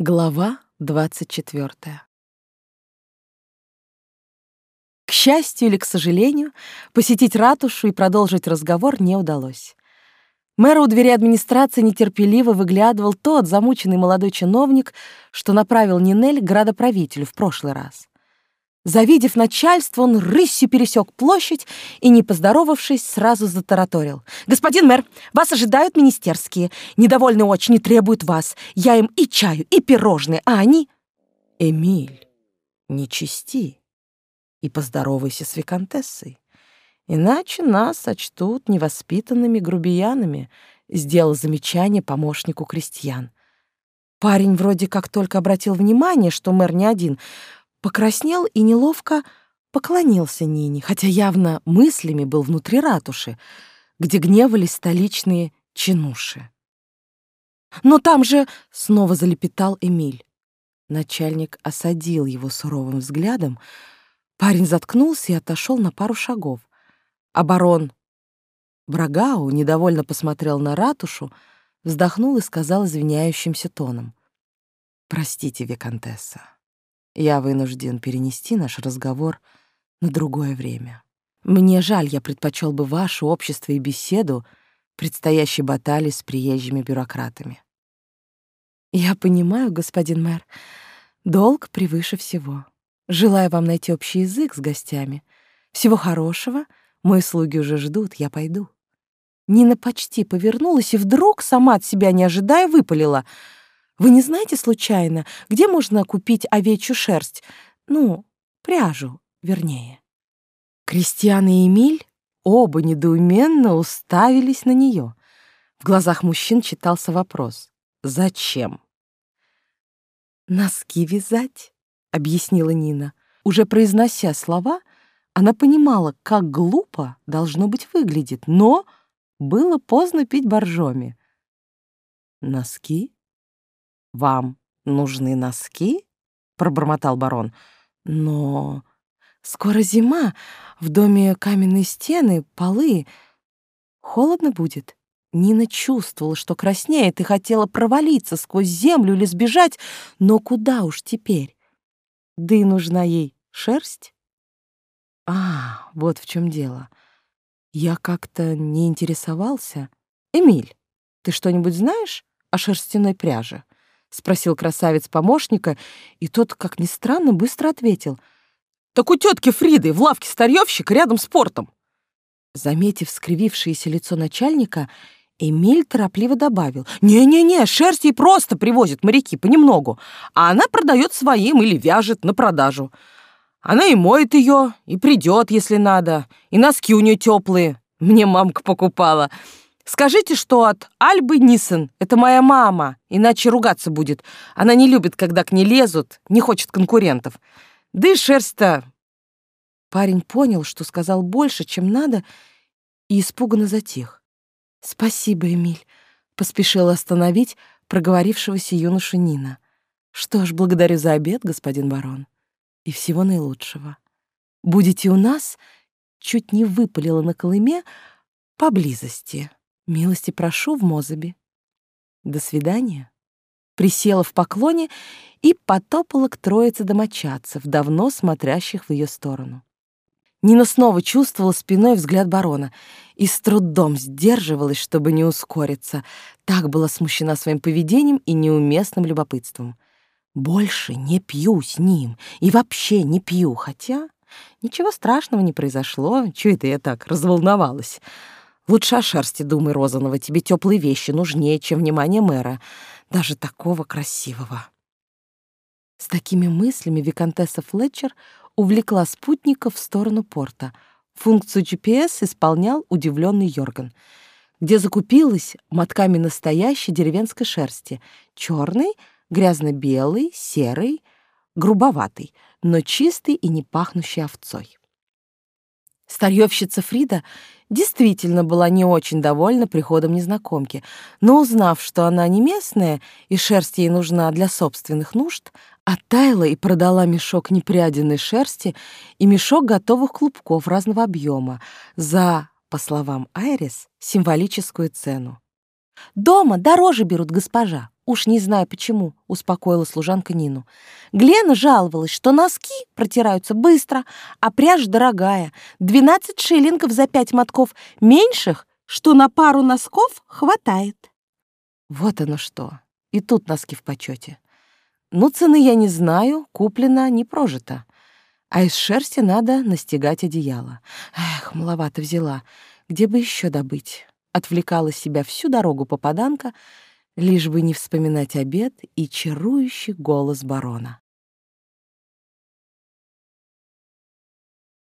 Глава 24. К счастью или к сожалению, посетить ратушу и продолжить разговор не удалось. Мэра у двери администрации нетерпеливо выглядывал тот замученный молодой чиновник, что направил Нинель к градоправителю в прошлый раз. Завидев начальство, он рысью пересек площадь и, не поздоровавшись, сразу затараторил. «Господин мэр, вас ожидают министерские. Недовольны очень и требуют вас. Я им и чаю, и пирожные, а они...» «Эмиль, не чисти и поздоровайся с виконтессой, иначе нас сочтут невоспитанными грубиянами», сделал замечание помощнику крестьян. Парень вроде как только обратил внимание, что мэр не один — покраснел и неловко поклонился Нине, хотя явно мыслями был внутри ратуши, где гневались столичные чинуши. «Но там же...» — снова залепетал Эмиль. Начальник осадил его суровым взглядом. Парень заткнулся и отошел на пару шагов. А барон Брагау недовольно посмотрел на ратушу, вздохнул и сказал извиняющимся тоном. «Простите, виконтесса, я вынужден перенести наш разговор на другое время. Мне жаль, я предпочел бы ваше общество и беседу предстоящей баталии с приезжими бюрократами. Я понимаю, господин мэр, долг превыше всего. Желаю вам найти общий язык с гостями. Всего хорошего, мои слуги уже ждут, я пойду. Нина почти повернулась и вдруг, сама от себя не ожидая, выпалила — вы не знаете случайно, где можно купить овечью шерсть? Ну, пряжу, вернее. Кристиан и Эмиль оба недоуменно уставились на нее. В глазах мужчин читался вопрос «Зачем?» «Носки вязать», — объяснила Нина. Уже произнося слова, она понимала, как глупо должно быть выглядит, но было поздно пить боржоми. «Носки?» «Вам нужны носки?» — пробормотал барон. «Но скоро зима, в доме каменные стены, полы. Холодно будет?» Нина чувствовала, что краснеет, и хотела провалиться сквозь землю или сбежать, но куда уж теперь? Да и нужна ей шерсть. А, вот в чем дело. Я как-то не интересовался. Эмиль, ты что-нибудь знаешь о шерстяной пряже? — спросил красавец помощника, и тот, как ни странно, быстро ответил. «Так у тетки Фриды в лавке старьевщик рядом с портом». Заметив скривившееся лицо начальника, Эмиль торопливо добавил. «Не-не-не, шерсть ей просто привозят моряки понемногу, а она продает своим или вяжет на продажу. Она и моет ее, и придет, если надо, и носки у нее теплые. Мне мамка покупала». Скажите, что от Альбы Нисон. Это моя мама, иначе ругаться будет. Она не любит, когда к ней лезут, не хочет конкурентов. Да и шерсть-то...» Парень понял, что сказал больше, чем надо, и испуганно затих. «Спасибо, Эмиль», — поспешила остановить проговорившегося юношу Нина. «Что ж, благодарю за обед, господин барон, и всего наилучшего. Будете у нас...» Чуть не выпалила на Колыме поблизости. Милости прошу в Мозаби. До свидания. Присела в поклоне и потопала к троице домочадцев, давно смотрящих в ее сторону. Нина снова чувствовала спиной взгляд барона и с трудом сдерживалась, чтобы не ускориться. Так была смущена своим поведением и неуместным любопытством. Больше не пью с ним и вообще не пью, хотя ничего страшного не произошло. Чего это я так разволновалась? Лучше о шерсти думай, Розанова, тебе теплые вещи нужнее, чем внимание мэра, даже такого красивого. С такими мыслями виконтесса Флетчер увлекла спутника в сторону порта. Функцию GPS исполнял удивленный Йорган, где закупилась мотками настоящей деревенской шерсти, черный, грязно-белый, серый, грубоватый, но чистый и не пахнущий овцой. Старьевщица Фрида действительно была не очень довольна приходом незнакомки, но узнав, что она не местная и шерсть ей нужна для собственных нужд, оттаяла и продала мешок непряденной шерсти и мешок готовых клубков разного объема за, по словам Айрис, символическую цену. «Дома дороже берут, госпожа», Уж не знаю почему, успокоила служанка Нину. Глена жаловалась, что носки протираются быстро, а пряжа дорогая. Двенадцать шиллингов за пять мотков меньших, что на пару носков хватает. Вот оно что. И тут носки в почете. Ну, цены я не знаю, куплено, не прожито. А из шерсти надо настигать одеяло. Эх, маловато взяла. Где бы еще добыть? Отвлекала себя всю дорогу попаданка, лишь бы не вспоминать обед и чарующий голос барона.